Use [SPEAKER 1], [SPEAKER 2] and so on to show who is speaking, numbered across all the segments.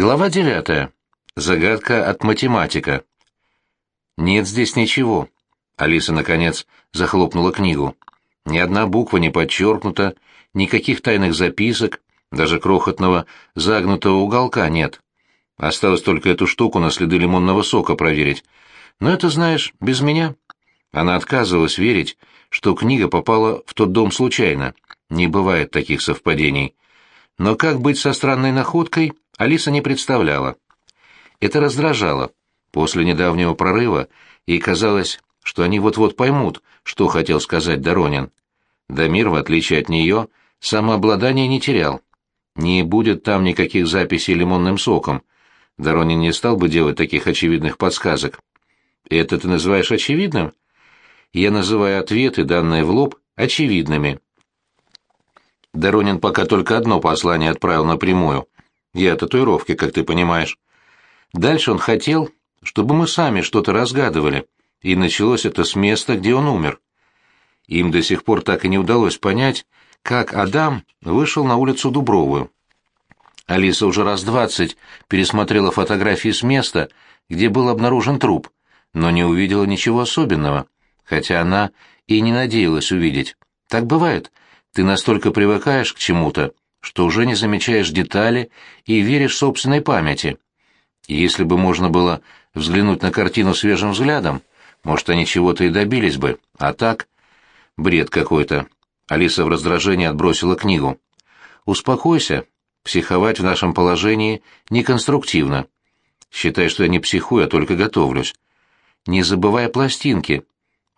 [SPEAKER 1] Глава девятая. Загадка от математика. Нет здесь ничего. Алиса, наконец, захлопнула книгу. Ни одна буква не подчеркнута, никаких тайных записок, даже крохотного загнутого уголка нет. Осталось только эту штуку на следы лимонного сока проверить. Но это, знаешь, без меня. Она отказывалась верить, что книга попала в тот дом случайно. Не бывает таких совпадений. Но как быть со странной находкой, Алиса не представляла. Это раздражало. После недавнего прорыва ей казалось, что они вот-вот поймут, что хотел сказать Доронин. Дамир, в отличие от нее, самообладание не терял. Не будет там никаких записей лимонным соком. Доронин не стал бы делать таких очевидных подсказок. Это ты называешь очевидным? Я называю ответы, данные в лоб, очевидными. Доронин пока только одно послание отправил напрямую. Я татуировки, как ты понимаешь. Дальше он хотел, чтобы мы сами что-то разгадывали, и началось это с места, где он умер. Им до сих пор так и не удалось понять, как Адам вышел на улицу Дубровую. Алиса уже раз двадцать пересмотрела фотографии с места, где был обнаружен труп, но не увидела ничего особенного, хотя она и не надеялась увидеть. Так бывает. Ты настолько привыкаешь к чему-то, что уже не замечаешь детали и веришь собственной памяти. Если бы можно было взглянуть на картину свежим взглядом, может, они чего-то и добились бы, а так... Бред какой-то. Алиса в раздражении отбросила книгу. «Успокойся. Психовать в нашем положении неконструктивно. Считай, что я не психую, а только готовлюсь. Не забывай о пластинке.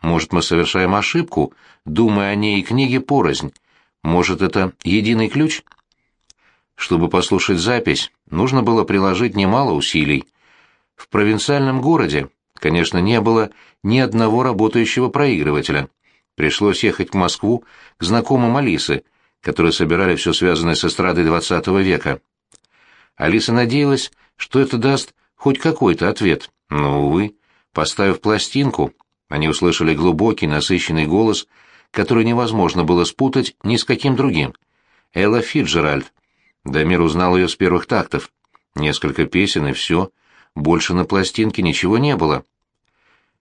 [SPEAKER 1] Может, мы совершаем ошибку, думая о ней и книге порознь, может, это единый ключ? Чтобы послушать запись, нужно было приложить немало усилий. В провинциальном городе, конечно, не было ни одного работающего проигрывателя. Пришлось ехать в Москву к знакомым Алисы, которые собирали все связанное с эстрадой XX века. Алиса надеялась, что это даст хоть какой-то ответ, но, увы, поставив пластинку, они услышали глубокий, насыщенный голос — который невозможно было спутать ни с каким другим. Элла Фиджеральд. Дамир узнал ее с первых тактов. Несколько песен и все. Больше на пластинке ничего не было.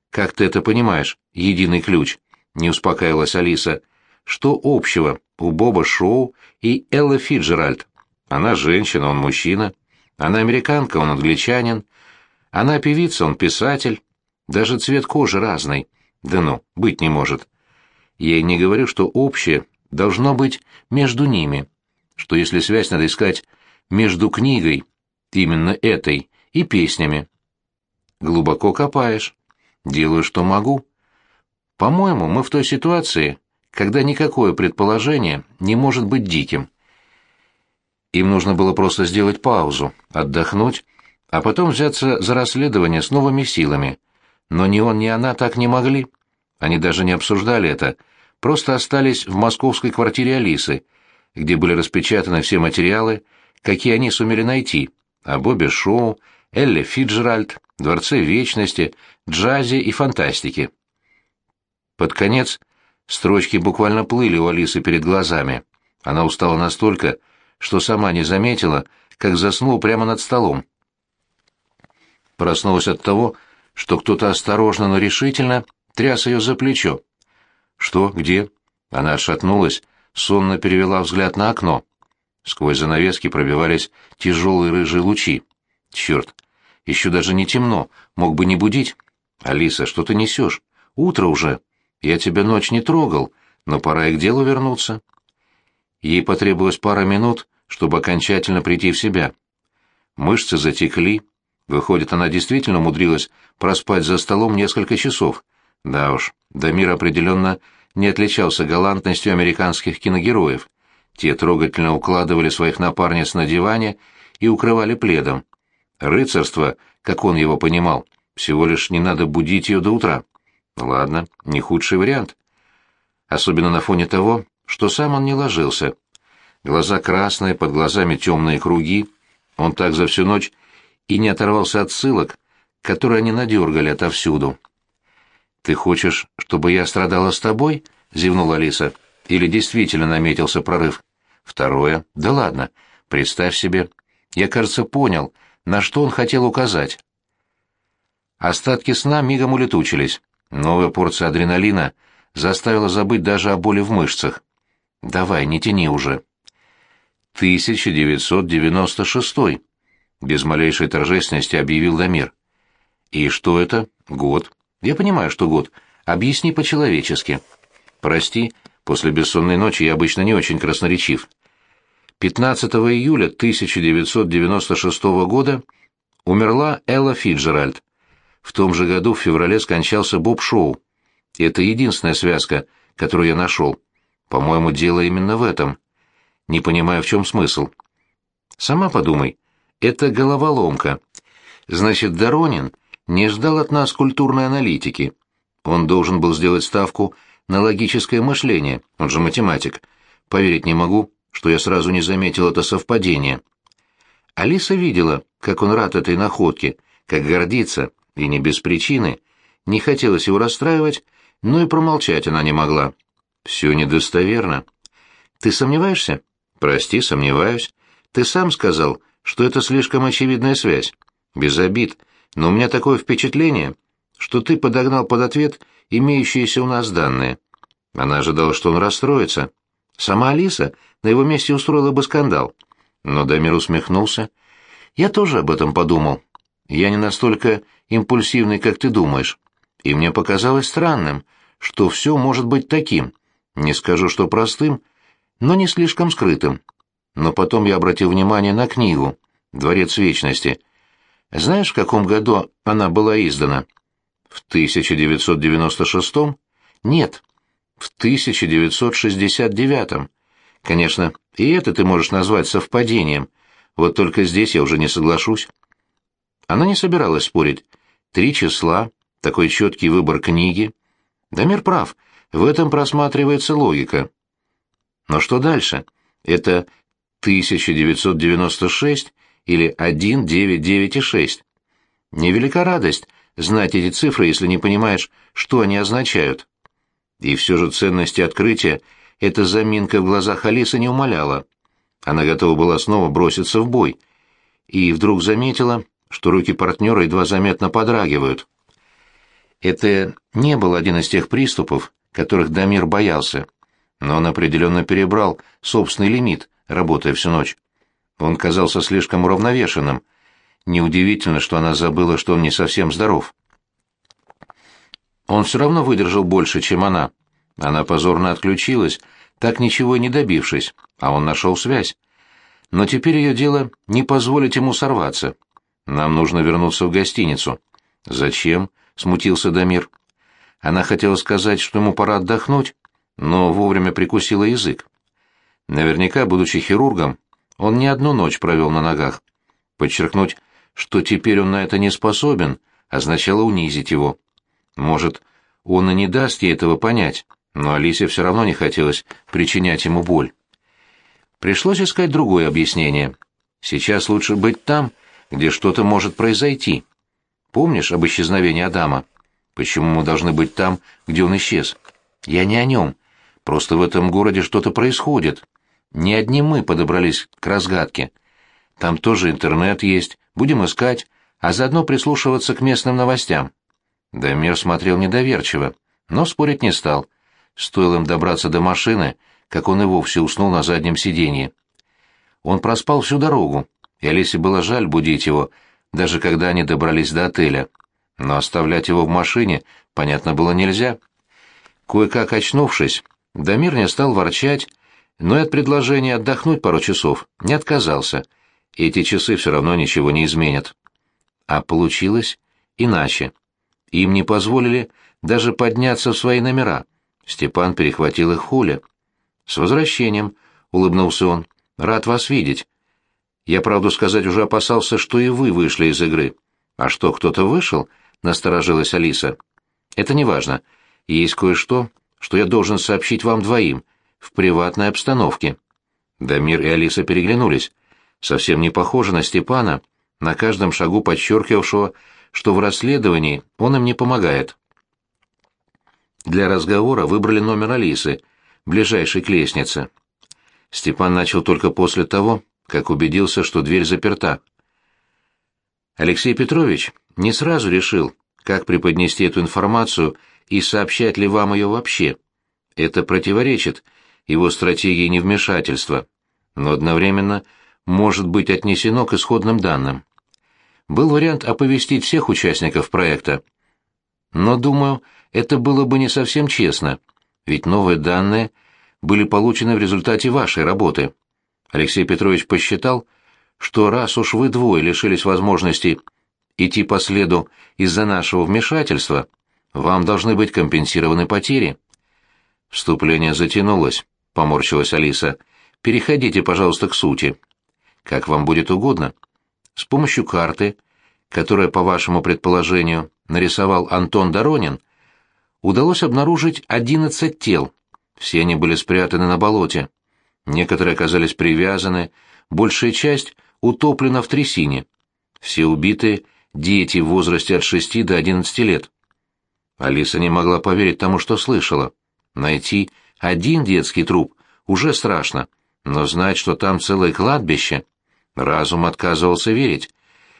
[SPEAKER 1] «Как ты это понимаешь, единый ключ?» — не успокаивалась Алиса. «Что общего у Боба Шоу и Эллы Фиджеральд? Она женщина, он мужчина. Она американка, он англичанин. Она певица, он писатель. Даже цвет кожи разный. Да ну, быть не может. Я и не говорю, что общее должно быть между ними, что если связь надо искать между книгой, именно этой, и песнями. Глубоко копаешь. Делаю, что могу. По-моему, мы в той ситуации, когда никакое предположение не может быть диким. Им нужно было просто сделать паузу, отдохнуть, а потом взяться за расследование с новыми силами. Но ни он, ни она так не могли. Они даже не обсуждали это, просто остались в московской квартире Алисы, где были распечатаны все материалы, какие они сумели найти, о Бобе Шоу, Элле Фиджеральд, Дворце Вечности, джазе и фантастике. Под конец строчки буквально плыли у Алисы перед глазами. Она устала настолько, что сама не заметила, как заснула прямо над столом. Проснулась от того, что кто-то осторожно, но решительно тряс ее за плечо. «Что? Где?» Она отшатнулась, сонно перевела взгляд на окно. Сквозь занавески пробивались тяжелые рыжие лучи. «Черт! Еще даже не темно, мог бы не будить. Алиса, что ты несешь? Утро уже. Я тебя ночь не трогал, но пора и к делу вернуться». Ей потребовалось пара минут, чтобы окончательно прийти в себя. Мышцы затекли. Выходит, она действительно умудрилась проспать за столом несколько часов. Да уж, Дамир определенно не отличался галантностью американских киногероев. Те трогательно укладывали своих напарниц на диване и укрывали пледом. Рыцарство, как он его понимал, всего лишь не надо будить ее до утра. Ладно, не худший вариант. Особенно на фоне того, что сам он не ложился. Глаза красные, под глазами темные круги. Он так за всю ночь и не оторвался от ссылок, которые они надергали отовсюду. «Ты хочешь, чтобы я страдала с тобой?» — зевнула Алиса. «Или действительно наметился прорыв?» «Второе. Да ладно. Представь себе. Я, кажется, понял, на что он хотел указать. Остатки сна мигом улетучились. Новая порция адреналина заставила забыть даже о боли в мышцах. «Давай, не тяни уже». 1996 без малейшей торжественности объявил Дамир. «И что это? Год. Я понимаю, что год. Объясни по-человечески. Прости, после бессонной ночи я обычно не очень красноречив. 15 июля 1996 года умерла Элла Фиджеральд. В том же году в феврале скончался Боб Шоу. Это единственная связка, которую я нашел. По-моему, дело именно в этом. Не понимаю, в чем смысл. Сама подумай. Это головоломка. Значит, Доронин не ждал от нас культурной аналитики. Он должен был сделать ставку на логическое мышление, он же математик. Поверить не могу, что я сразу не заметил это совпадение. Алиса видела, как он рад этой находке, как гордится, и не без причины. Не хотелось его расстраивать, но и промолчать она не могла. Все недостоверно. Ты сомневаешься? Прости, сомневаюсь. Ты сам сказал, что это слишком очевидная связь. Без обид, но у меня такое впечатление, что ты подогнал под ответ имеющиеся у нас данные. Она ожидала, что он расстроится. Сама Алиса на его месте устроила бы скандал. Но Дамир усмехнулся. Я тоже об этом подумал. Я не настолько импульсивный, как ты думаешь. И мне показалось странным, что все может быть таким. Не скажу, что простым, но не слишком скрытым. Но потом я обратил внимание на книгу «Дворец вечности». Знаешь, в каком году она была издана? В 1996-м? Нет, в 1969-м. Конечно, и это ты можешь назвать совпадением, вот только здесь я уже не соглашусь. Она не собиралась спорить. Три числа, такой четкий выбор книги. Дамир прав, в этом просматривается логика. Но что дальше? Это 1996 или 1996? Невелика радость знать эти цифры, если не понимаешь, что они означают. И все же ценности открытия эта заминка в глазах Алисы не умаляла. Она готова была снова броситься в бой. И вдруг заметила, что руки партнера едва заметно подрагивают. Это не был один из тех приступов, которых Дамир боялся, но он определенно перебрал собственный лимит, работая всю ночь. Он казался слишком уравновешенным. Неудивительно, что она забыла, что он не совсем здоров. Он все равно выдержал больше, чем она. Она позорно отключилась, так ничего и не добившись, а он нашел связь. Но теперь ее дело не позволить ему сорваться. Нам нужно вернуться в гостиницу. Зачем? смутился Дамир. Она хотела сказать, что ему пора отдохнуть, но вовремя прикусила язык. Наверняка, будучи хирургом, он не одну ночь провел на ногах. Подчеркнуть, что теперь он на это не способен, означало унизить его. Может, он и не даст ей этого понять, но Алисе все равно не хотелось причинять ему боль. Пришлось искать другое объяснение. Сейчас лучше быть там, где что-то может произойти. Помнишь об исчезновении Адама? Почему мы должны быть там, где он исчез? Я не о нем. Просто в этом городе что-то происходит. Не одни мы подобрались к разгадке. Там тоже интернет есть, будем искать, а заодно прислушиваться к местным новостям. Дамир смотрел недоверчиво, но спорить не стал. Стоило им добраться до машины, как он и вовсе уснул на заднем сиденье. Он проспал всю дорогу, и Алисе было жаль будить его, даже когда они добрались до отеля. Но оставлять его в машине, понятно, было нельзя. Кое-как очнувшись, Дамир не стал ворчать, но и от предложения отдохнуть пару часов не отказался. Эти часы все равно ничего не изменят. А получилось иначе. Им не позволили даже подняться в свои номера. Степан перехватил их Хуля. «С возвращением», — улыбнулся он. «Рад вас видеть. Я, правду сказать, уже опасался, что и вы вышли из игры». «А что, кто-то вышел?» — насторожилась Алиса. «Это не важно. Есть кое-что, что я должен сообщить вам двоим, в приватной обстановке». Дамир и Алиса переглянулись. Совсем не похоже на Степана, на каждом шагу подчеркивавшего, что в расследовании он им не помогает. Для разговора выбрали номер Алисы, ближайшей к лестнице. Степан начал только после того, как убедился, что дверь заперта. Алексей Петрович не сразу решил, как преподнести эту информацию и сообщать ли вам ее вообще. Это противоречит его стратегии невмешательства, но одновременно может быть отнесено к исходным данным. Был вариант оповестить всех участников проекта, но, думаю, это было бы не совсем честно, ведь новые данные были получены в результате вашей работы. Алексей Петрович посчитал, что раз уж вы двое лишились возможности идти по следу из-за нашего вмешательства, вам должны быть компенсированы потери. Вступление затянулось, поморщилась Алиса. Переходите, пожалуйста, к сути. Как вам будет угодно. С помощью карты, которая, по вашему предположению, нарисовал Антон Доронин, удалось обнаружить 11 тел. Все они были спрятаны на болоте. Некоторые оказались привязаны, большая часть утоплена в трясине. Все убитые — дети в возрасте от 6 до 11 лет. Алиса не могла поверить тому, что слышала. Найти один детский труп уже страшно, но знать, что там целое кладбище... Разум отказывался верить.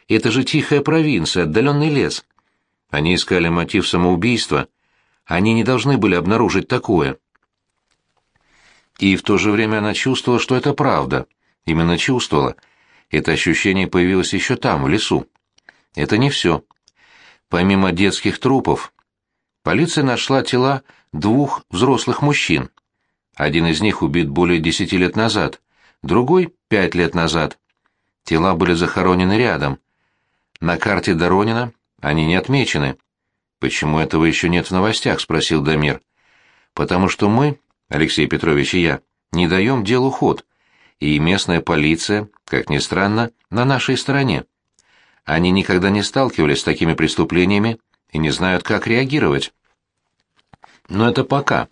[SPEAKER 1] Это же тихая провинция, отдаленный лес. Они искали мотив самоубийства. Они не должны были обнаружить такое. И в то же время она чувствовала, что это правда. Именно чувствовала. Это ощущение появилось еще там, в лесу. Это не все. Помимо детских трупов, полиция нашла тела двух взрослых мужчин. Один из них убит более десяти лет назад, другой — пять лет назад. Тела были захоронены рядом. На карте Доронина они не отмечены. «Почему этого еще нет в новостях?» — спросил Дамир. «Потому что мы, Алексей Петрович и я, не даем делу ход, и местная полиция, как ни странно, на нашей стороне. Они никогда не сталкивались с такими преступлениями и не знают, как реагировать. Но это пока.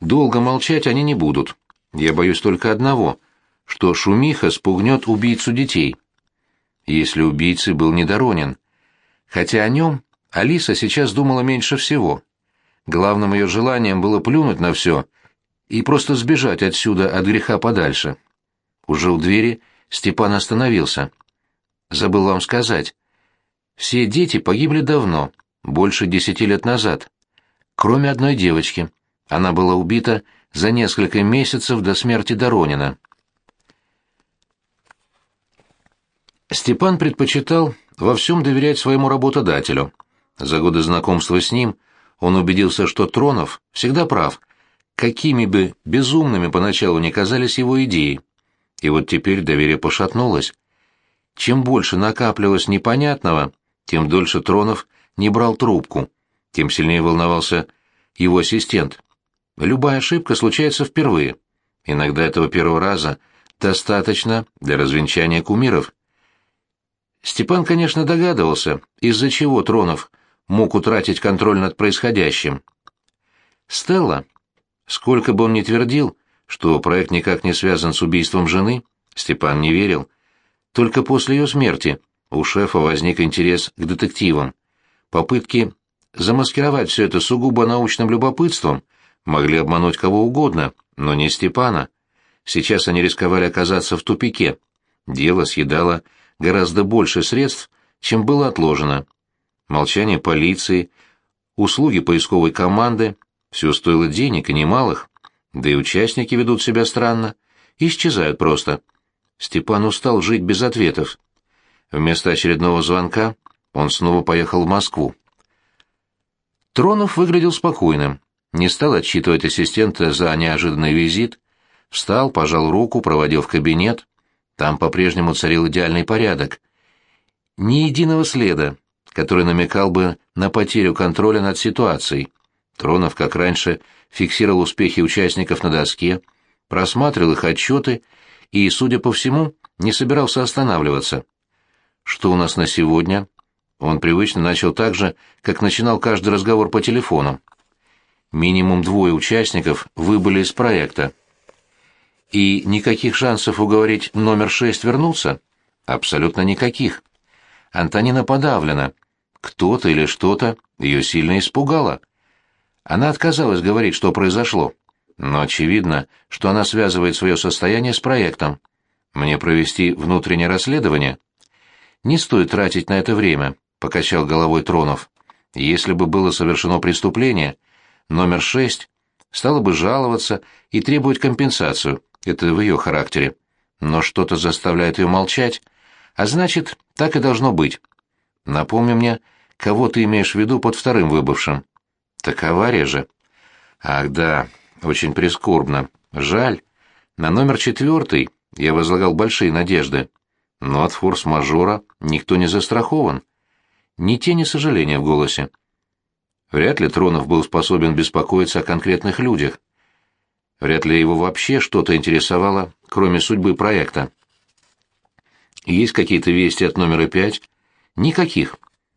[SPEAKER 1] Долго молчать они не будут. Я боюсь только одного, что шумиха спугнет убийцу детей. Если убийцей был недоронен, хотя о нем Алиса сейчас думала меньше всего. Главным ее желанием было плюнуть на все и просто сбежать отсюда от греха подальше. Уже у двери Степан остановился. «Забыл вам сказать. Все дети погибли давно, больше десяти лет назад. Кроме одной девочки. Она была убита за несколько месяцев до смерти Доронина». Степан предпочитал во всем доверять своему работодателю. За годы знакомства с ним он убедился, что Тронов всегда прав, какими бы безумными поначалу не казались его идеи. И вот теперь доверие пошатнулось. Чем больше накапливалось непонятного, тем дольше Тронов не брал трубку, тем сильнее волновался его ассистент. Любая ошибка случается впервые. Иногда этого первого раза достаточно для развенчания кумиров. Степан, конечно, догадывался, из-за чего Тронов мог утратить контроль над происходящим. Стелла, сколько бы он ни твердил, что проект никак не связан с убийством жены, Степан не верил. Только после ее смерти у шефа возник интерес к детективам. Попытки замаскировать все это сугубо научным любопытством могли обмануть кого угодно, но не Степана. Сейчас они рисковали оказаться в тупике. Дело съедало гораздо больше средств, чем было отложено. Молчание полиции, услуги поисковой команды — все стоило денег и немалых, да и участники ведут себя странно, исчезают просто. Степан устал жить без ответов. Вместо очередного звонка он снова поехал в Москву. Тронов выглядел спокойным, не стал отчитывать ассистента за неожиданный визит, встал, пожал руку, проводил в кабинет. Там по-прежнему царил идеальный порядок. Ни единого следа, который намекал бы на потерю контроля над ситуацией. Тронов, как раньше, фиксировал успехи участников на доске, просматривал их отчеты и, судя по всему, не собирался останавливаться. «Что у нас на сегодня?» Он привычно начал так же, как начинал каждый разговор по телефону. Минимум двое участников выбыли из проекта. И никаких шансов уговорить номер шесть вернуться? Абсолютно никаких. Антонина подавлена. Кто-то или что-то ее сильно испугало. Она отказалась говорить, что произошло. Но очевидно, что она связывает свое состояние с проектом. Мне провести внутреннее расследование? Не стоит тратить на это время, покачал головой Тронов. Если бы было совершено преступление, номер шесть стала бы жаловаться и требовать компенсацию. Это в ее характере. Но что-то заставляет ее молчать, а значит, так и должно быть. Напомни мне, кого ты имеешь в виду под вторым выбывшим? Так авария же. Ах да, очень прискорбно. Жаль. На номер четвертый я возлагал большие надежды. Но от форс-мажора никто не застрахован. Ни тени сожаления в голосе. Вряд ли Тронов был способен беспокоиться о конкретных людях. Вряд ли его вообще что-то интересовало, кроме судьбы проекта. Есть какие-то вести от номера пять? Никаких.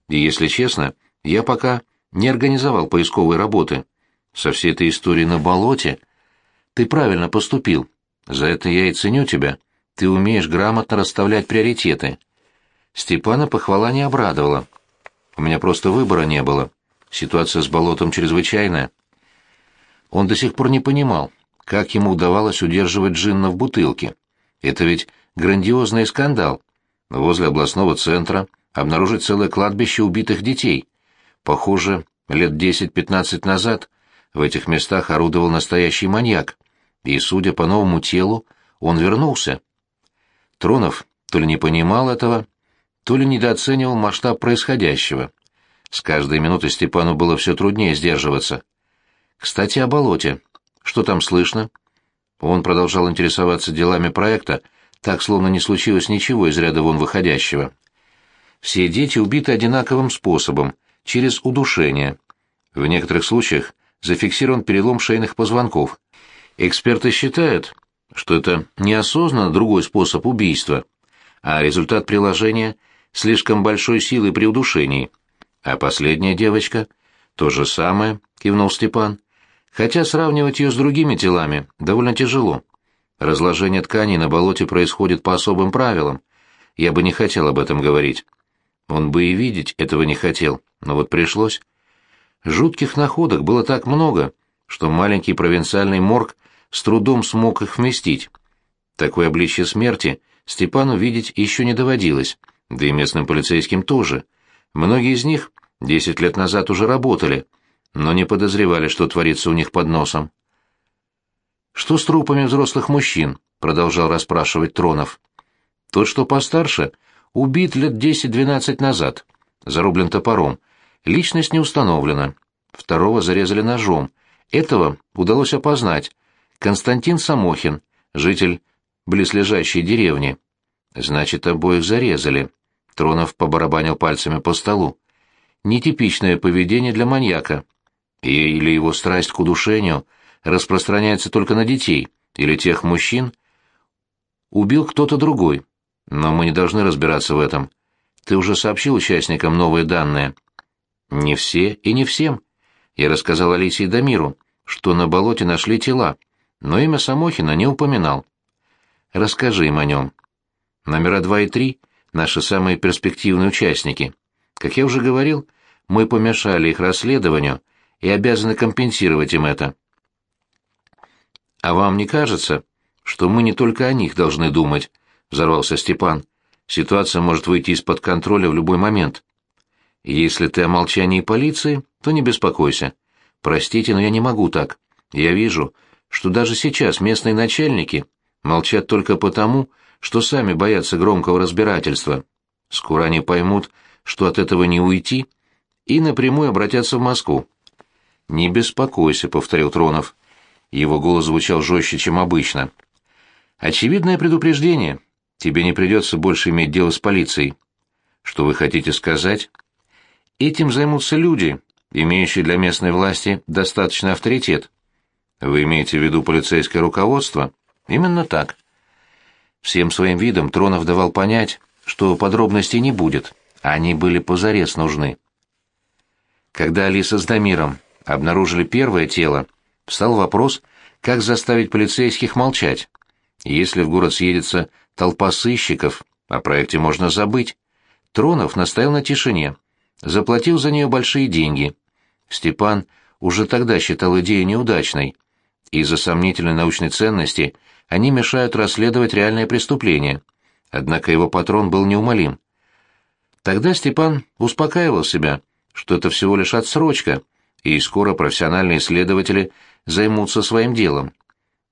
[SPEAKER 1] И, если честно, я пока не организовал поисковой работы. Со всей этой историей на болоте ты правильно поступил. За это я и ценю тебя. Ты умеешь грамотно расставлять приоритеты. Степана похвала не обрадовала. У меня просто выбора не было. Ситуация с болотом чрезвычайная. Он до сих пор не понимал, как ему удавалось удерживать Джинна в бутылке. Это ведь грандиозный скандал. Возле областного центра обнаружить целое кладбище убитых детей. Похоже, лет 10-15 назад в этих местах орудовал настоящий маньяк. И, судя по новому телу, он вернулся. Тронов то ли не понимал этого, то ли недооценивал масштаб происходящего. С каждой минутой Степану было все труднее сдерживаться. «Кстати, о болоте. Что там слышно?» Он продолжал интересоваться делами проекта, так, словно не случилось ничего из ряда вон выходящего. Все дети убиты одинаковым способом, через удушение. В некоторых случаях зафиксирован перелом шейных позвонков. Эксперты считают, что это неосознанно другой способ убийства, а результат приложения слишком большой силы при удушении. А последняя девочка — то же самое, кивнул Степан. Хотя сравнивать ее с другими телами довольно тяжело. Разложение тканей на болоте происходит по особым правилам. Я бы не хотел об этом говорить. Он бы и видеть этого не хотел, но вот пришлось. Жутких находок было так много, что маленький провинциальный морг с трудом смог их вместить. Такое обличье смерти Степану видеть еще не доводилось, да и местным полицейским тоже. Многие из них десять лет назад уже работали, но не подозревали, что творится у них под носом. «Что с трупами взрослых мужчин?» — продолжал расспрашивать Тронов. «Тот, что постарше, убит лет десять-двенадцать назад, зарублен топором. Личность не установлена. Второго зарезали ножом. Этого удалось опознать. Константин Самохин, житель близлежащей деревни. Значит, обоих зарезали. Тронов побарабанил пальцами по столу. Нетипичное поведение для маньяка. Или его страсть к удушению распространяется только на детей, или тех мужчин. Убил кто-то другой. Но мы не должны разбираться в этом. Ты уже сообщил участникам новые данные. Не все и не всем. Я рассказал Алисе и Дамиру, что на болоте нашли тела, но имя Самохина не упоминал. Расскажи им о нем. Номера два и три — наши самые перспективные участники. Как я уже говорил, мы помешали их расследованию и обязаны компенсировать им это. А вам не кажется, что мы не только о них должны думать? Взорвался Степан. Ситуация может выйти из-под контроля в любой момент. Если ты о молчании полиции, то не беспокойся. Простите, но я не могу так. Я вижу, что даже сейчас местные начальники молчат только потому, что сами боятся громкого разбирательства. Скоро они поймут, что от этого не уйти, и напрямую обратятся в Москву. «Не беспокойся», — повторил Тронов. Его голос звучал жестче, чем обычно. «Очевидное предупреждение. Тебе не придется больше иметь дело с полицией». «Что вы хотите сказать?» «Этим займутся люди, имеющие для местной власти достаточный авторитет». «Вы имеете в виду полицейское руководство?» «Именно так». Всем своим видом Тронов давал понять, что подробностей не будет, они были позарез нужны. Когда Алиса с Дамиром обнаружили первое тело, встал вопрос, как заставить полицейских молчать. Если в город съедется толпа сыщиков, о проекте можно забыть. Тронов настоял на тишине, заплатил за нее большие деньги. Степан уже тогда считал идею неудачной. Из-за сомнительной научной ценности они мешают расследовать реальное преступление. Однако его патрон был неумолим. Тогда Степан успокаивал себя, что это всего лишь отсрочка, и скоро профессиональные следователи займутся своим делом.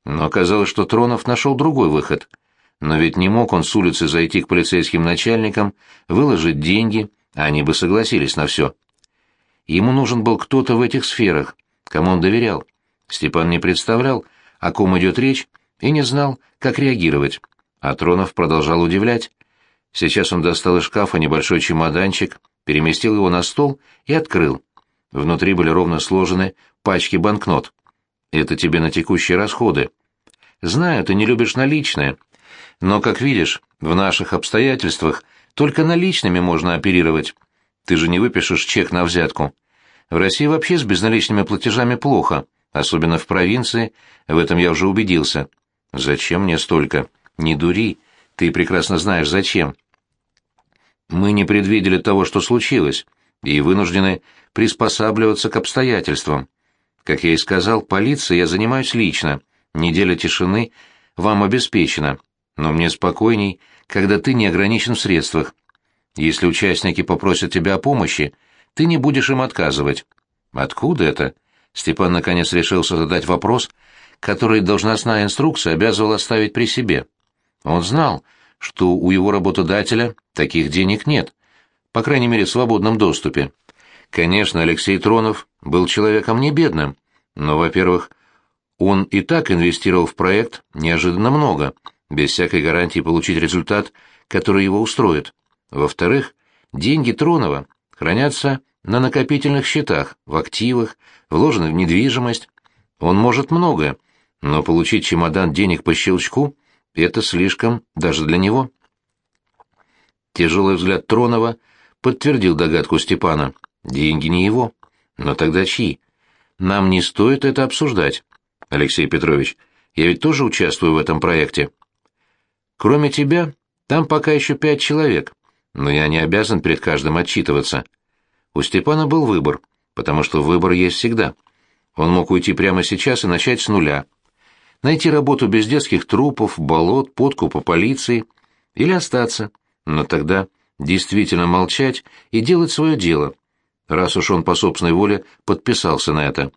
[SPEAKER 1] Но оказалось, что Тронов нашел другой выход. Но ведь не мог он с улицы зайти к полицейским начальникам, выложить деньги, а они бы согласились на все. Ему нужен был кто-то в этих сферах, кому он доверял. Степан не представлял, о ком идет речь, и не знал, как реагировать. А Тронов продолжал удивлять. Сейчас он достал из шкафа небольшой чемоданчик, переместил его на стол и открыл. Внутри были ровно сложены пачки банкнот. Это тебе на текущие расходы. Знаю, ты не любишь наличные. Но, как видишь, в наших обстоятельствах только наличными можно оперировать. Ты же не выпишешь чек на взятку. В России вообще с безналичными платежами плохо, особенно в провинции, в этом я уже убедился. Зачем мне столько? Не дури, ты прекрасно знаешь, зачем. Мы не предвидели того, что случилось, и вынуждены приспосабливаться к обстоятельствам. Как я и сказал, полицией я занимаюсь лично. Неделя тишины вам обеспечена. Но мне спокойней, когда ты не ограничен в средствах. Если участники попросят тебя о помощи, ты не будешь им отказывать. Откуда это? Степан наконец решился задать вопрос, который должностная инструкция обязывала оставить при себе. Он знал, что у его работодателя таких денег нет, по крайней мере в свободном доступе. Конечно, Алексей Тронов был человеком не бедным, но, во-первых, он и так инвестировал в проект неожиданно много, без всякой гарантии получить результат, который его устроит. Во-вторых, деньги Тронова хранятся на накопительных счетах, в активах, вложены в недвижимость. Он может многое, но получить чемодан денег по щелчку — это слишком даже для него. Тяжелый взгляд Тронова подтвердил догадку Степана. Деньги не его. Но тогда чьи? Нам не стоит это обсуждать. Алексей Петрович, я ведь тоже участвую в этом проекте. Кроме тебя, там пока еще пять человек, но я не обязан перед каждым отчитываться. У Степана был выбор, потому что выбор есть всегда. Он мог уйти прямо сейчас и начать с нуля. Найти работу без детских трупов, болот, подкупа полиции или остаться, но тогда действительно молчать и делать свое дело, раз уж он по собственной воле подписался на это.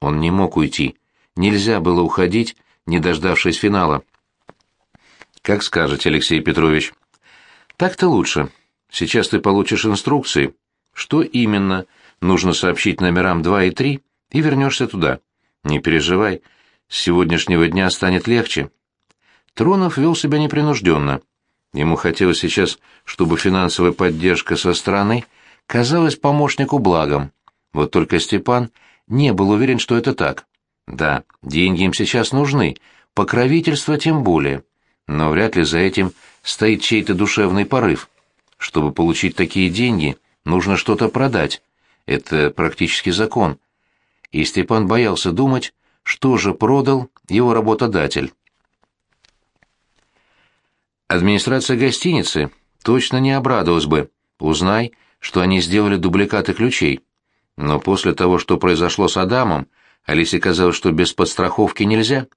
[SPEAKER 1] Он не мог уйти. Нельзя было уходить, не дождавшись финала. «Как скажете, Алексей Петрович». «Так-то лучше. Сейчас ты получишь инструкции, что именно нужно сообщить номерам 2 и 3, и вернешься туда. Не переживай, с сегодняшнего дня станет легче». Тронов вел себя непринужденно. Ему хотелось сейчас, чтобы финансовая поддержка со стороны казалась помощнику благом. Вот только Степан не был уверен, что это так. Да, деньги им сейчас нужны, покровительство тем более. Но вряд ли за этим стоит чей-то душевный порыв. Чтобы получить такие деньги, нужно что-то продать. Это практически закон. И Степан боялся думать, что же продал его работодатель. Администрация гостиницы точно не обрадовалась бы, узнай, что они сделали дубликаты ключей. Но после того, что произошло с Адамом, Алисе казалось, что без подстраховки нельзя.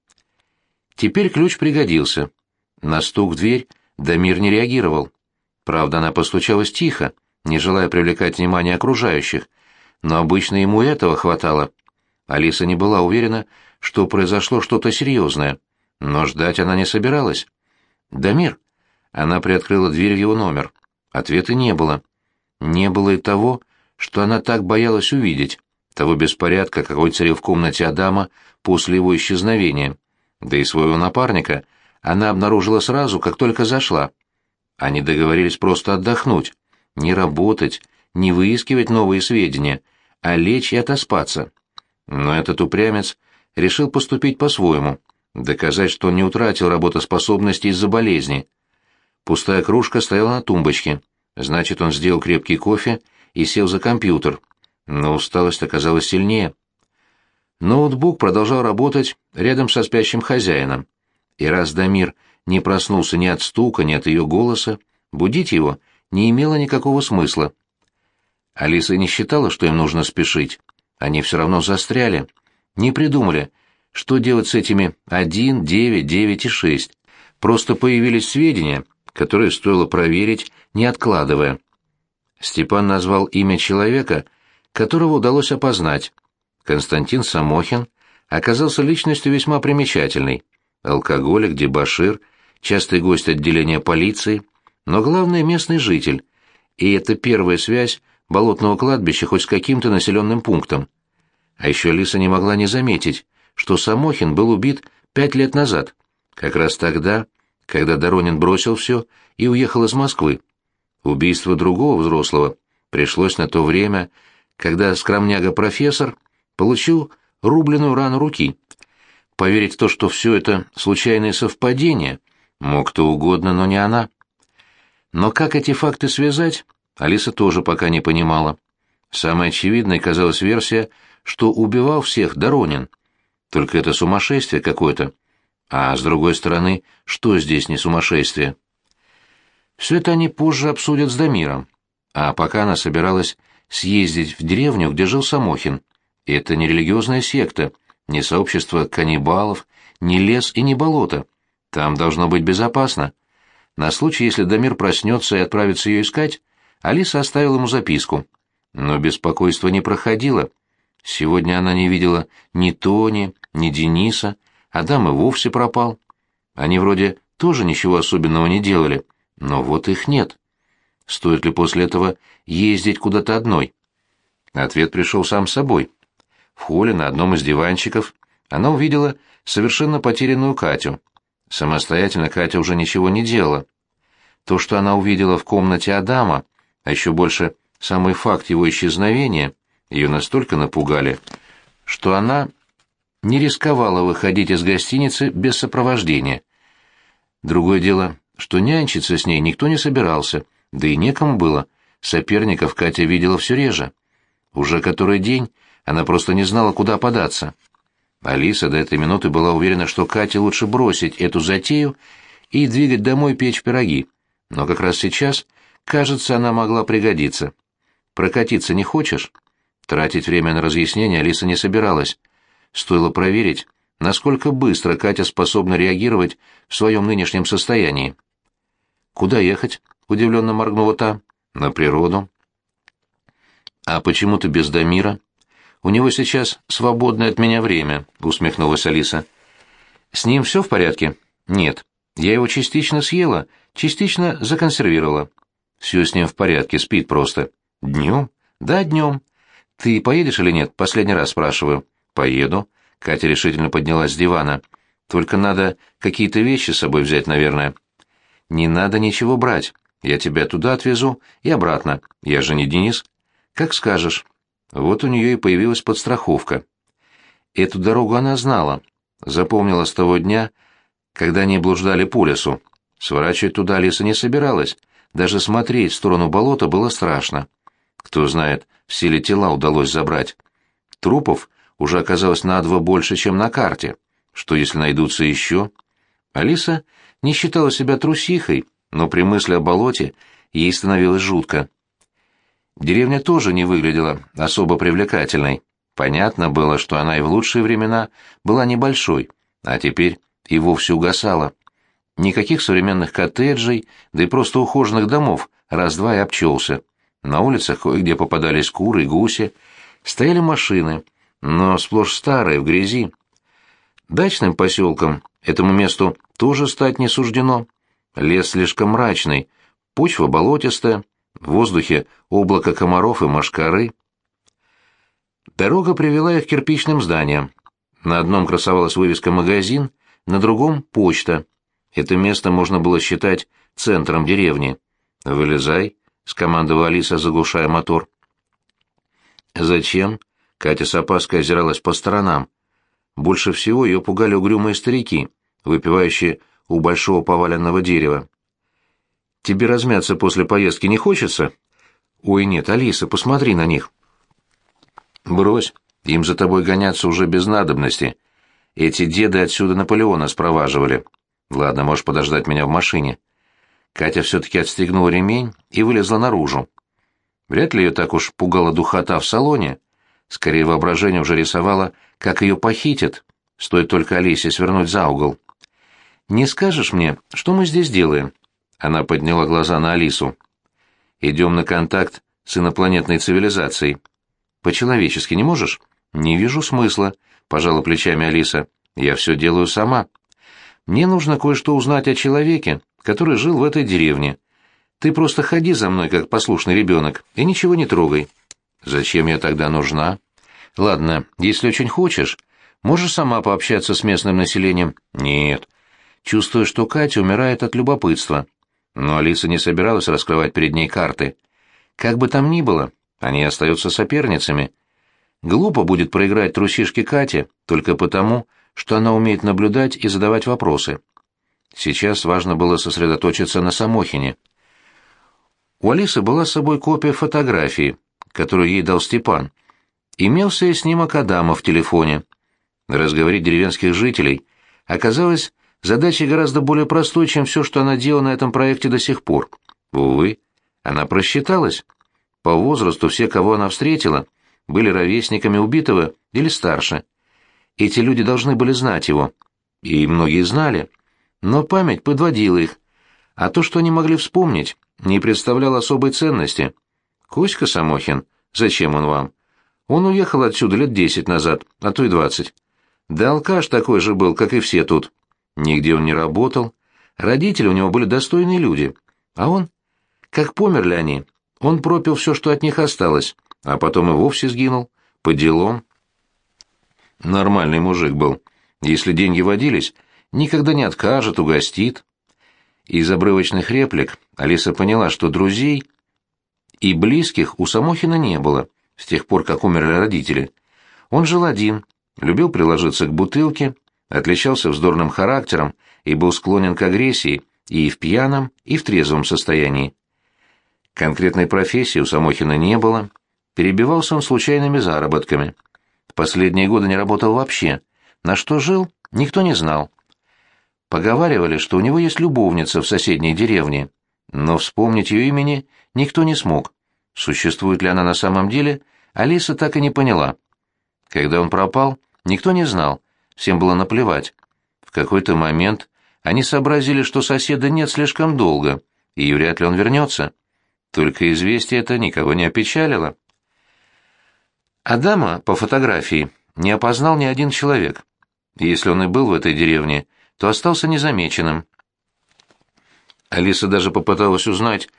[SPEAKER 1] Теперь ключ пригодился. На стук в дверь Дамир не реагировал. Правда, она постучалась тихо, не желая привлекать внимание окружающих, но обычно ему этого хватало. Алиса не была уверена, что произошло что-то серьезное, но ждать она не собиралась. «Дамир?» Она приоткрыла дверь в его номер. Ответа не было. Не было и того, что она так боялась увидеть, того беспорядка, какой царил в комнате Адама после его исчезновения. Да и своего напарника она обнаружила сразу, как только зашла. Они договорились просто отдохнуть, не работать, не выискивать новые сведения, а лечь и отоспаться. Но этот упрямец решил поступить по-своему, доказать, что он не утратил работоспособности из-за болезни. Пустая кружка стояла на тумбочке. Значит, он сделал крепкий кофе и сел за компьютер. Но усталость оказалась сильнее. Ноутбук продолжал работать рядом со спящим хозяином. И раз Дамир не проснулся ни от стука, ни от ее голоса, будить его не имело никакого смысла. Алиса не считала, что им нужно спешить. Они все равно застряли. Не придумали, что делать с этими 1, 9, 9 и 6. Просто появились сведения, которые стоило проверить, не откладывая. Степан назвал имя человека, которого удалось опознать. Константин Самохин оказался личностью весьма примечательной. Алкоголик, дебошир, частый гость отделения полиции, но главный местный житель. И это первая связь болотного кладбища хоть с каким-то населенным пунктом. А еще Лиса не могла не заметить, что Самохин был убит пять лет назад, как раз тогда, когда Доронин бросил все и уехал из Москвы. Убийство другого взрослого пришлось на то время, когда скромняга-профессор получил рубленную рану руки. Поверить в то, что все это случайные совпадения, мог кто угодно, но не она. Но как эти факты связать, Алиса тоже пока не понимала. Самой очевидной казалась версия, что убивал всех Доронин. Только это сумасшествие какое-то. А с другой стороны, что здесь не сумасшествие? Все это они позже обсудят с Дамиром. А пока она собиралась съездить в деревню, где жил Самохин. Это не религиозная секта, не сообщество каннибалов, не лес и не болото. Там должно быть безопасно. На случай, если Дамир проснется и отправится ее искать, Алиса оставила ему записку. Но беспокойство не проходило. Сегодня она не видела ни Тони, ни Дениса, Адам и вовсе пропал. Они вроде тоже ничего особенного не делали, но вот их нет. Стоит ли после этого ездить куда-то одной? Ответ пришел сам собой. В холле на одном из диванчиков она увидела совершенно потерянную Катю. Самостоятельно Катя уже ничего не делала. То, что она увидела в комнате Адама, а еще больше самый факт его исчезновения, ее настолько напугали, что она не рисковала выходить из гостиницы без сопровождения. Другое дело, что нянчиться с ней никто не собирался, да и некому было, соперников Катя видела все реже. Уже который день она просто не знала, куда податься. Алиса до этой минуты была уверена, что Кате лучше бросить эту затею и двигать домой печь пироги. Но как раз сейчас, кажется, она могла пригодиться. «Прокатиться не хочешь?» Тратить время на разъяснение Алиса не собиралась. Стоило проверить, насколько быстро Катя способна реагировать в своем нынешнем состоянии. «Куда ехать?» — удивленно моргнула та. «На природу». «А почему ты без Дамира?» «У него сейчас свободное от меня время», — усмехнулась Алиса. «С ним все в порядке?» «Нет. Я его частично съела, частично законсервировала». «Все с ним в порядке, спит просто». «Днем?» «Да, днем». «Ты поедешь или нет? Последний раз спрашиваю». «Поеду». Катя решительно поднялась с дивана. «Только надо какие-то вещи с собой взять, наверное». «Не надо ничего брать. Я тебя туда отвезу и обратно. Я же не Денис». «Как скажешь». Вот у нее и появилась подстраховка. Эту дорогу она знала. Запомнила с того дня, когда они блуждали по лесу. Сворачивать туда Алиса не собиралась. Даже смотреть в сторону болота было страшно. Кто знает, все ли тела удалось забрать. Трупов уже оказалось на два больше, чем на карте. Что, если найдутся еще? Алиса не считала себя трусихой, но при мысли о болоте ей становилось жутко. Деревня тоже не выглядела особо привлекательной. Понятно было, что она и в лучшие времена была небольшой, а теперь и вовсе угасала. Никаких современных коттеджей, да и просто ухоженных домов раз-два и обчелся. На улицах кое-где попадались куры гуси, стояли машины, но сплошь старые, в грязи. Дачным поселком этому месту тоже стать не суждено. Лес слишком мрачный, почва болотистая, в воздухе облако комаров и мошкары. Дорога привела их к кирпичным зданиям. На одном красовалась вывеска «магазин», на другом — почта. Это место можно было считать центром деревни. «Вылезай», — скомандовала Алиса, заглушая мотор. «Зачем?» — Катя с опаской озиралась по сторонам. Больше всего ее пугали угрюмые старики, выпивающие у большого поваленного дерева. «Тебе размяться после поездки не хочется?» «Ой, нет, Алиса, посмотри на них». «Брось, им за тобой гоняться уже без надобности. Эти деды отсюда Наполеона спроваживали. Ладно, можешь подождать меня в машине». Катя все-таки отстегнула ремень и вылезла наружу. Вряд ли ее так уж пугала духота в салоне. Скорее, воображение уже рисовало, как ее похитят. Стоит только Алисе свернуть за угол. «Не скажешь мне, что мы здесь делаем?» Она подняла глаза на Алису. «Идем на контакт с инопланетной цивилизацией. По-человечески не можешь? Не вижу смысла, пожала плечами Алиса. Я все делаю сама. Мне нужно кое-что узнать о человеке, который жил в этой деревне. Ты просто ходи за мной, как послушный ребенок, и ничего не трогай. Зачем я тогда нужна? Ладно, если очень хочешь, можешь сама пообщаться с местным населением. Нет. Чувствую, что Катя умирает от любопытства. Но Алиса не собиралась раскрывать перед ней карты. Как бы там ни было, они остаются соперницами. Глупо будет проиграть трусишке Кате только потому, что она умеет наблюдать и задавать вопросы. Сейчас важно было сосредоточиться на Самохине. У Алисы была с собой копия фотографии, которую ей дал Степан. Имелся и снимок Адама в телефоне. Разговорить деревенских жителей оказалось задачей гораздо более простой, чем все, что она делала на этом проекте до сих пор. Увы, она просчиталась. По возрасту все, кого она встретила, были ровесниками убитого или старше. Эти люди должны были знать его. И многие знали. Но память подводила их. А то, что они могли вспомнить, не представляло особой ценности. Коська Самохин, зачем он вам? Он уехал отсюда лет десять назад, а то и двадцать. Да алкаш такой же был, как и все тут. Нигде он не работал. Родители у него были достойные люди. А он? Как померли они, он пропил все, что от них осталось, а потом и вовсе сгинул. По делам. Нормальный мужик был. Если деньги водились, никогда не откажет, угостит. Из обрывочных реплик Алиса поняла, что друзей и близких у Самохина не было, с тех пор, как умерли родители. Он жил один, любил приложиться к бутылке, отличался вздорным характером и был склонен к агрессии и в пьяном, и в трезвом состоянии. Конкретной профессии у Самохина не было, перебивался он случайными заработками. В последние годы не работал вообще. На что жил, никто не знал. Поговаривали, что у него есть любовница в соседней деревне, но вспомнить ее имени никто не смог. Существует ли она на самом деле, Алиса так и не поняла. Когда он пропал, никто не знал, всем было наплевать. В какой-то момент они сообразили, что соседа нет слишком долго, и вряд ли он вернется. Только известие это никого не опечалило. Адама по фотографии не опознал ни один человек. Если он и был в этой деревне, то остался незамеченным. Алиса даже попыталась узнать,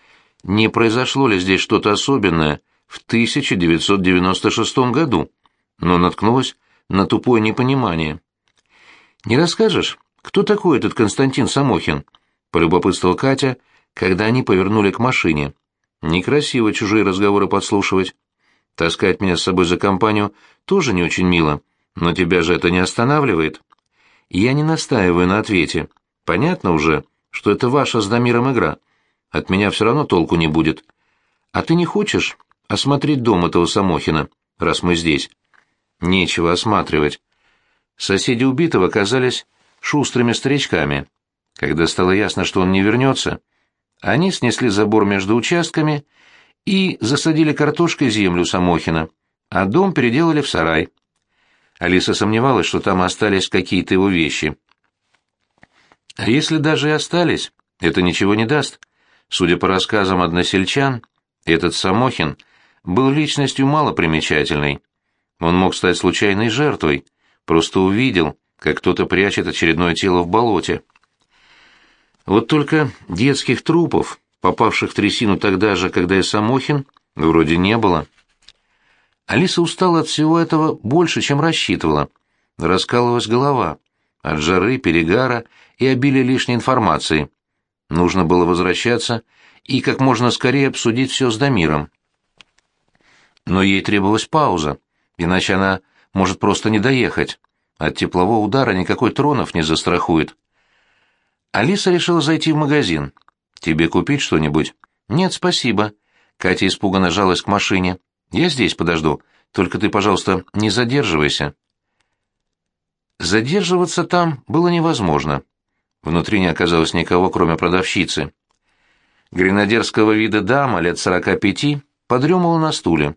[SPEAKER 1] не произошло ли здесь что-то особенное в 1996 году, но наткнулась на тупое непонимание. «Не расскажешь, кто такой этот Константин Самохин?» — полюбопытствовала Катя, когда они повернули к машине. Некрасиво чужие разговоры подслушивать. Таскать меня с собой за компанию тоже не очень мило, но тебя же это не останавливает. Я не настаиваю на ответе. Понятно уже, что это ваша с Дамиром игра. От меня все равно толку не будет. А ты не хочешь осмотреть дом этого Самохина, раз мы здесь? Нечего осматривать. Соседи убитого оказались шустрыми старичками. Когда стало ясно, что он не вернется, они снесли забор между участками и засадили картошкой землю Самохина, а дом переделали в сарай. Алиса сомневалась, что там остались какие-то его вещи. А если даже и остались, это ничего не даст. Судя по рассказам односельчан, этот Самохин был личностью малопримечательной. Он мог стать случайной жертвой, просто увидел, как кто-то прячет очередное тело в болоте. Вот только детских трупов, попавших в трясину тогда же, когда и Самохин, вроде не было. Алиса устала от всего этого больше, чем рассчитывала. Раскалывалась голова от жары, перегара и обилия лишней информации. Нужно было возвращаться и как можно скорее обсудить все с Дамиром. Но ей требовалась пауза, иначе она может просто не доехать. От теплового удара никакой Тронов не застрахует. Алиса решила зайти в магазин. «Тебе купить что-нибудь?» «Нет, спасибо». Катя испуганно жалась к машине. «Я здесь подожду. Только ты, пожалуйста, не задерживайся». Задерживаться там было невозможно. Внутри не оказалось никого, кроме продавщицы. Гренадерского вида дама лет сорока пяти подремала на стуле.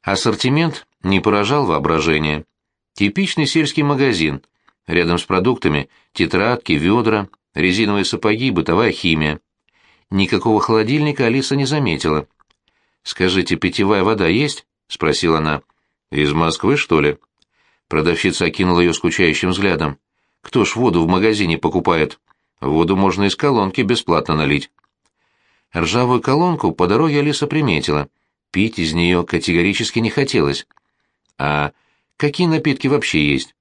[SPEAKER 1] Ассортимент не поражал воображение. Типичный сельский магазин. Рядом с продуктами тетрадки, ведра, резиновые сапоги, бытовая химия. Никакого холодильника Алиса не заметила. «Скажите, питьевая вода есть?» — спросила она. «Из Москвы, что ли?» Продавщица окинула ее скучающим взглядом. «Кто ж воду в магазине покупает? Воду можно из колонки бесплатно налить». Ржавую колонку по дороге Алиса приметила. Пить из нее категорически не хотелось. «А какие напитки вообще есть?»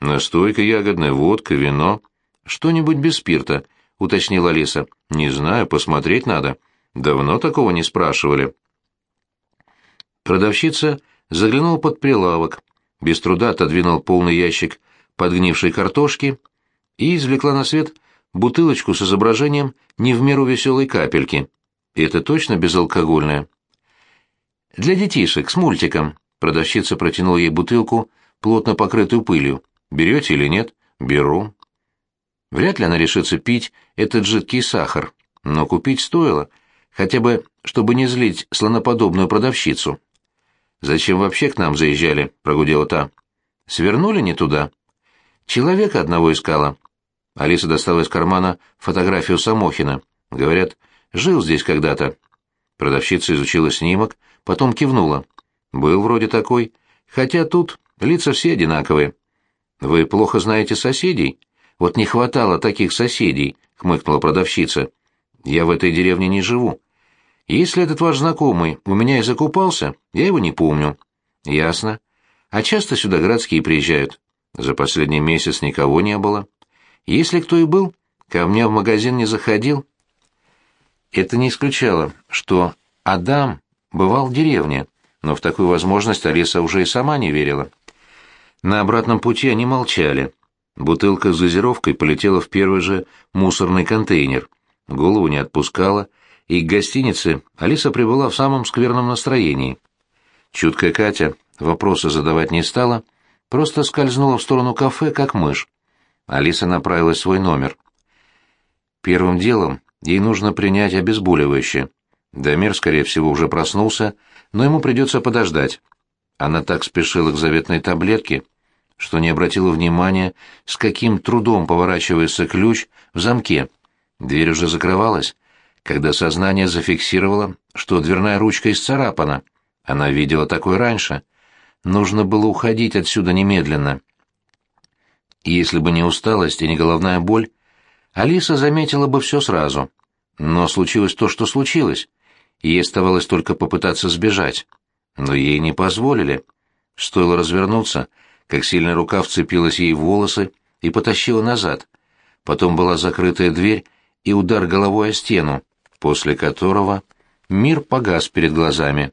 [SPEAKER 1] «Настойка ягодная, водка, вино. Что-нибудь без спирта», — уточнила Алиса. «Не знаю, посмотреть надо. Давно такого не спрашивали». Продавщица заглянула под прилавок, без труда отодвинул полный ящик подгнившей картошки и извлекла на свет бутылочку с изображением не в меру веселой капельки. И это точно безалкогольное? «Для детишек, с мультиком», — продавщица протянула ей бутылку, плотно покрытую пылью. «Берете или нет?» «Беру». Вряд ли она решится пить этот жидкий сахар, но купить стоило, хотя бы, чтобы не злить слоноподобную продавщицу. «Зачем вообще к нам заезжали?» — прогудела та. «Свернули не туда?» «Человека одного искала». Алиса достала из кармана фотографию Самохина. Говорят, жил здесь когда-то. Продавщица изучила снимок, потом кивнула. «Был вроде такой. Хотя тут лица все одинаковые». «Вы плохо знаете соседей?» «Вот не хватало таких соседей», — хмыкнула продавщица. «Я в этой деревне не живу. Если этот ваш знакомый у меня и закупался, я его не помню. Ясно. А часто сюда городские приезжают? За последний месяц никого не было. Если кто и был, ко мне в магазин не заходил. Это не исключало, что Адам бывал в деревне, но в такую возможность Алиса уже и сама не верила. На обратном пути они молчали. Бутылка с газировкой полетела в первый же мусорный контейнер. Голову не отпускала, и к гостинице Алиса прибыла в самом скверном настроении. Чуткая Катя вопросы задавать не стала, просто скользнула в сторону кафе, как мышь. Алиса направилась в свой номер. Первым делом ей нужно принять обезболивающее. Дамир, скорее всего, уже проснулся, но ему придется подождать. Она так спешила к заветной таблетке, что не обратила внимания, с каким трудом поворачивается ключ в замке. Дверь уже закрывалась, когда сознание зафиксировало, что дверная ручка исцарапана. Она видела такое раньше. Нужно было уходить отсюда немедленно. Если бы не усталость и не головная боль, Алиса заметила бы все сразу. Но случилось то, что случилось. Ей оставалось только попытаться сбежать. Но ей не позволили. Стоило развернуться, как сильная рука вцепилась ей в волосы и потащила назад. Потом была закрытая дверь и удар головой о стену после которого мир погас перед глазами.